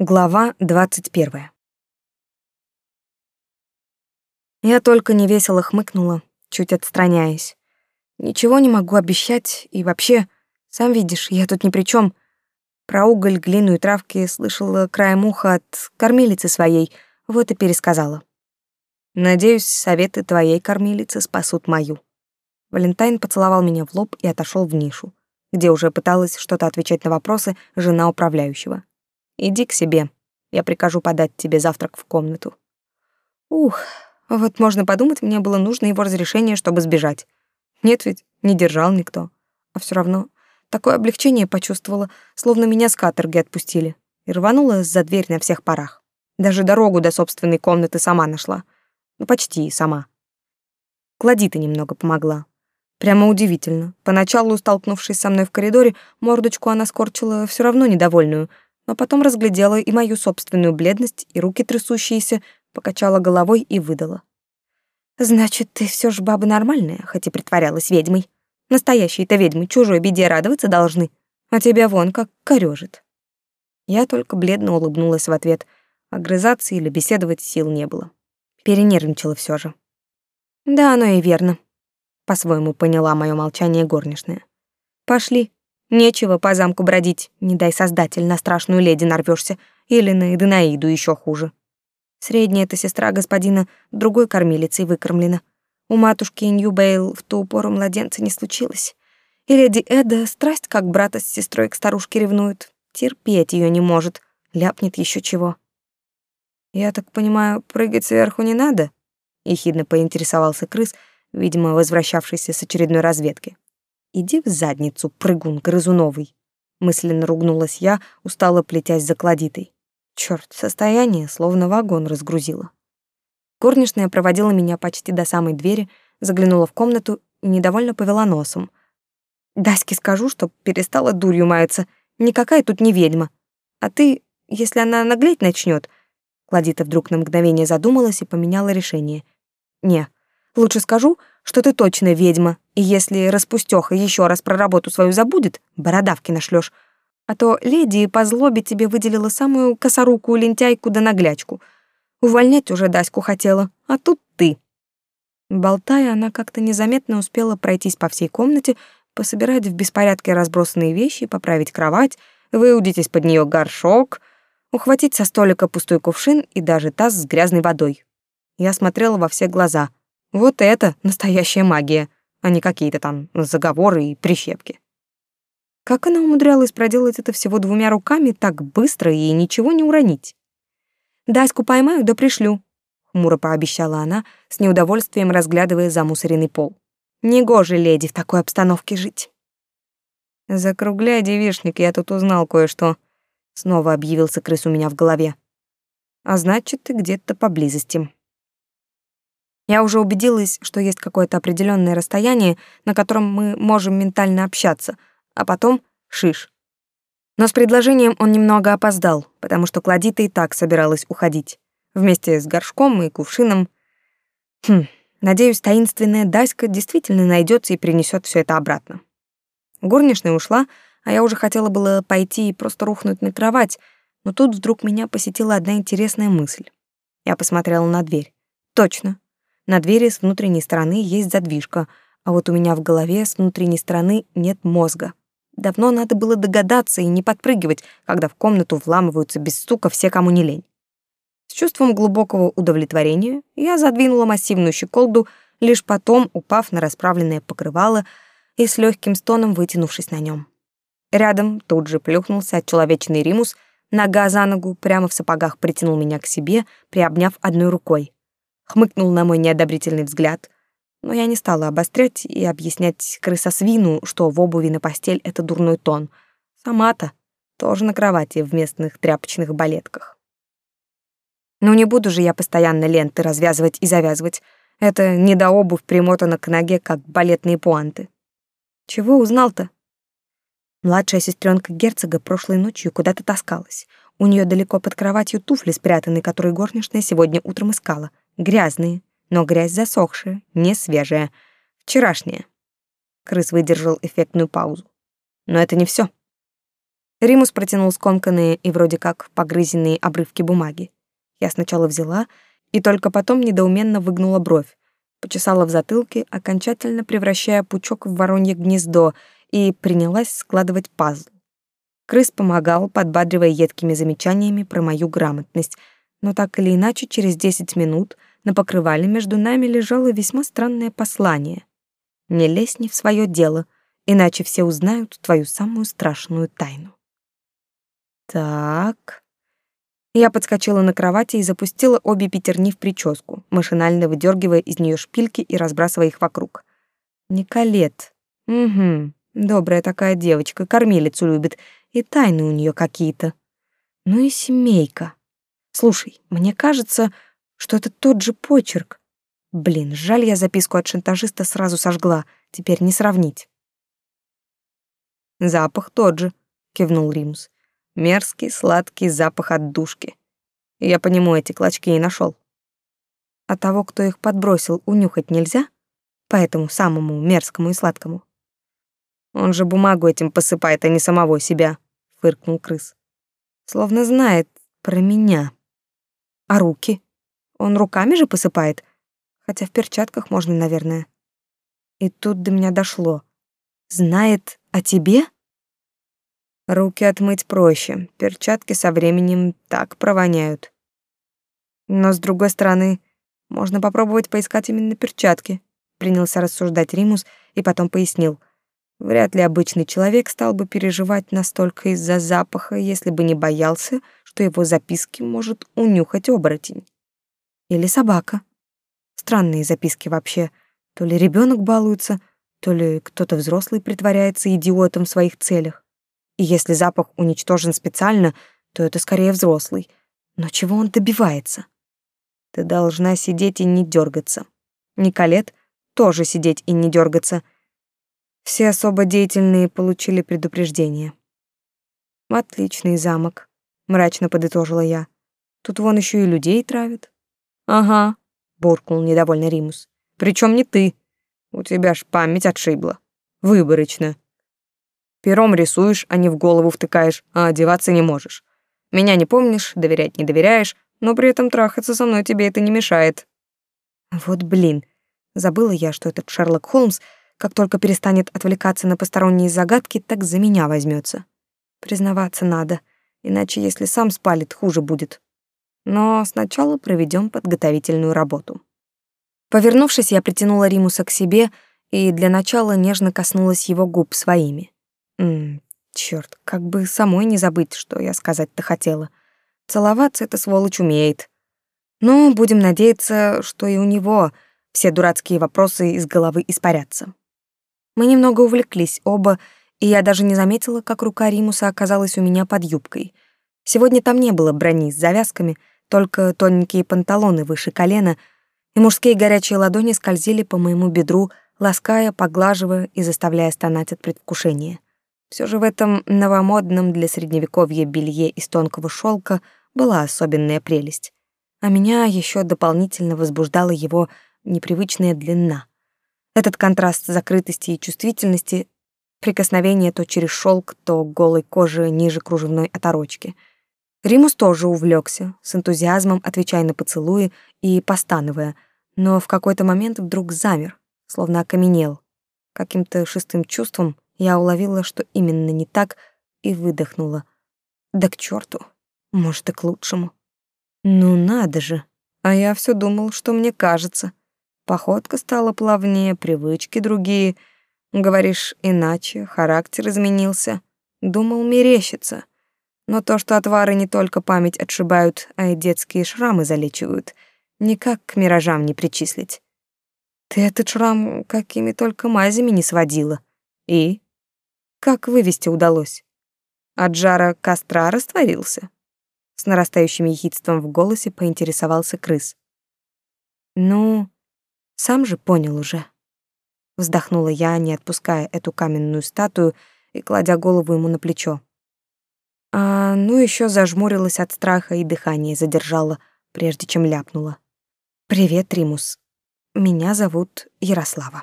Глава двадцать первая. Я только невесело хмыкнула, чуть отстраняясь. Ничего не могу обещать, и вообще, сам видишь, я тут ни при чем. Про уголь, глину и травки слышала краем уха от кормилицы своей, вот и пересказала. Надеюсь, советы твоей кормилицы спасут мою. Валентайн поцеловал меня в лоб и отошел в нишу, где уже пыталась что-то отвечать на вопросы жена управляющего. Иди к себе. Я прикажу подать тебе завтрак в комнату. Ух, вот можно подумать, мне было нужно его разрешение, чтобы сбежать. Нет ведь, не держал никто. А все равно такое облегчение почувствовала, словно меня с каторги отпустили. И рванула за дверь на всех парах. Даже дорогу до собственной комнаты сама нашла. Ну, почти сама. Кладита немного помогла. Прямо удивительно. Поначалу, столкнувшись со мной в коридоре, мордочку она скорчила все равно недовольную — но потом разглядела и мою собственную бледность, и руки трясущиеся, покачала головой и выдала. «Значит, ты все ж баба нормальная, хоть и притворялась ведьмой. Настоящие-то ведьмы чужой беде радоваться должны, а тебя вон как корёжит». Я только бледно улыбнулась в ответ. Огрызаться или беседовать сил не было. Перенервничала все же. «Да, оно и верно», — по-своему поняла мое молчание горничная. «Пошли, Нечего по замку бродить, не дай создатель, на страшную леди нарвешься, или на Эденаиду еще хуже. Средняя эта сестра господина другой кормилицей выкормлена. У матушки Ньюбейл в ту пору младенца не случилось. И леди Эда страсть как брата с сестрой к старушке ревнует. Терпеть ее не может, ляпнет еще чего. «Я так понимаю, прыгать сверху не надо?» — ехидно поинтересовался крыс, видимо, возвращавшийся с очередной разведки. Иди в задницу, прыгун грызуновый. Мысленно ругнулась я, устало плетясь за кладитой. Черт, состояние словно вагон разгрузило. Горничная проводила меня почти до самой двери, заглянула в комнату и недовольно повела носом. Даське скажу, чтоб перестала дурью маяться. Никакая тут не ведьма. А ты, если она наглеть начнет, Кладита вдруг на мгновение задумалась и поменяла решение. Не, лучше скажу, что ты точно ведьма, и если распустёха еще раз про работу свою забудет, бородавки нашлёшь. А то леди по злобе тебе выделила самую косорукую лентяйку да наглячку. Увольнять уже Даську хотела, а тут ты. Болтая, она как-то незаметно успела пройтись по всей комнате, пособирать в беспорядке разбросанные вещи, поправить кровать, выудить из-под неё горшок, ухватить со столика пустой кувшин и даже таз с грязной водой. Я смотрела во все глаза — вот это настоящая магия, а не какие-то там заговоры и прищепки. Как она умудрялась проделать это всего двумя руками так быстро и ничего не уронить? «Даську поймаю, да пришлю», — хмуро пообещала она, с неудовольствием разглядывая замусоренный пол. «Негоже леди в такой обстановке жить». «Закругляй, девишник, я тут узнал кое-что», — снова объявился крыс у меня в голове. «А значит, ты где-то поблизости». Я уже убедилась, что есть какое-то определенное расстояние, на котором мы можем ментально общаться, а потом — шиш. Но с предложением он немного опоздал, потому что Кладита и так собиралась уходить. Вместе с горшком и кувшином. Хм, надеюсь, таинственная Даська действительно найдется и принесет все это обратно. Горничная ушла, а я уже хотела было пойти и просто рухнуть на кровать, но тут вдруг меня посетила одна интересная мысль. Я посмотрела на дверь. Точно, на двери с внутренней стороны есть задвижка, а вот у меня в голове с внутренней стороны нет мозга. Давно надо было догадаться и не подпрыгивать, когда в комнату вламываются без стука все, кому не лень. С чувством глубокого удовлетворения я задвинула массивную щеколду, лишь потом упав на расправленное покрывало и с легким стоном вытянувшись на нем. Рядом тут же плюхнулся человечный римус, нога за ногу прямо в сапогах притянул меня к себе, приобняв одной рукой хмыкнул на мой неодобрительный взгляд, но я не стала обострять и объяснять крысосвину, что в обуви на постель это дурной тон. Сама-то тоже на кровати в местных тряпочных балетках. Ну не буду же я постоянно ленты развязывать и завязывать. Это не до обувь примотана к ноге, как балетные пуанты. Чего узнал-то? Младшая сестренка герцога прошлой ночью куда-то таскалась. У нее далеко под кроватью туфли спрятаны, которые горничная сегодня утром искала. Грязные, но грязь засохшая, не свежая. Вчерашняя. Крыс выдержал эффектную паузу. Но это не все. Римус протянул скомканные и вроде как погрызенные обрывки бумаги. Я сначала взяла и только потом недоуменно выгнула бровь, почесала в затылке, окончательно превращая пучок в воронье гнездо, и принялась складывать пазл. Крыс помогал, подбадривая едкими замечаниями про мою грамотность, но так или иначе через десять минут на покрывале между нами лежало весьма странное послание. «Не лезь не в свое дело, иначе все узнают твою самую страшную тайну». Так. Я подскочила на кровати и запустила обе пятерни в прическу, машинально выдергивая из нее шпильки и разбрасывая их вокруг. Николет. Угу. Добрая такая девочка, кормилицу любит, и тайны у нее какие-то. Ну и семейка. Слушай, мне кажется, что это тот же почерк. Блин, жаль, я записку от шантажиста сразу сожгла, теперь не сравнить. Запах тот же, кивнул Римус. Мерзкий, сладкий запах отдушки. Я по нему эти клочки и нашел. А того, кто их подбросил, унюхать нельзя? По этому самому мерзкому и сладкому. Он же бумагу этим посыпает, а не самого себя, фыркнул крыс. Словно знает про меня. А руки? Он руками же посыпает, хотя в перчатках можно, наверное. И тут до меня дошло. Знает о тебе? Руки отмыть проще, перчатки со временем так провоняют. Но с другой стороны, можно попробовать поискать именно перчатки, принялся рассуждать Римус и потом пояснил. Вряд ли обычный человек стал бы переживать настолько из-за запаха, если бы не боялся, что его записки может унюхать оборотень. Или собака. Странные записки вообще. То ли ребенок балуется, то ли кто-то взрослый притворяется идиотом в своих целях. И если запах уничтожен специально, то это скорее взрослый. Но чего он добивается? Ты должна сидеть и не дергаться. Николет тоже сидеть и не дергаться — все особо деятельные получили предупреждение. Отличный замок, мрачно подытожила я. Тут вон еще и людей травят. Ага, буркнул недовольно Римус. Причем не ты. У тебя ж память отшибла. Выборочно. Пером рисуешь, а не в голову втыкаешь, а одеваться не можешь. Меня не помнишь, доверять не доверяешь, но при этом трахаться со мной тебе это не мешает. Вот блин, забыла я, что этот Шерлок Холмс — как только перестанет отвлекаться на посторонние загадки, так за меня возьмется. Признаваться надо, иначе если сам спалит, хуже будет. Но сначала проведем подготовительную работу. Повернувшись, я притянула Римуса к себе и для начала нежно коснулась его губ своими. Ммм, чёрт, как бы самой не забыть, что я сказать-то хотела. Целоваться эта сволочь умеет. Но будем надеяться, что и у него все дурацкие вопросы из головы испарятся. Мы немного увлеклись оба, и я даже не заметила, как рука Римуса оказалась у меня под юбкой. Сегодня там не было брони с завязками, только тоненькие панталоны выше колена, и мужские горячие ладони скользили по моему бедру, лаская, поглаживая и заставляя стонать от предвкушения. Все же в этом новомодном для средневековья белье из тонкого шелка была особенная прелесть. А меня еще дополнительно возбуждала его непривычная длина. Этот контраст закрытости и чувствительности, прикосновение то через шелк, то голой кожи ниже кружевной оторочки. Римус тоже увлекся, с энтузиазмом отвечая на поцелуи и постановая, но в какой-то момент вдруг замер, словно окаменел. Каким-то шестым чувством я уловила, что именно не так, и выдохнула. Да к черту, может, и к лучшему. Ну надо же, а я все думал, что мне кажется. Походка стала плавнее, привычки другие. Говоришь, иначе, характер изменился. Думал, мерещится. Но то, что отвары не только память отшибают, а и детские шрамы залечивают, никак к миражам не причислить. Ты этот шрам какими только мазями не сводила. И? Как вывести удалось? От жара костра растворился? С нарастающим ехидством в голосе поинтересовался крыс. Ну, сам же понял уже. Вздохнула я, не отпуская эту каменную статую и кладя голову ему на плечо. А ну еще зажмурилась от страха и дыхание задержала, прежде чем ляпнула. «Привет, Римус. Меня зовут Ярослава».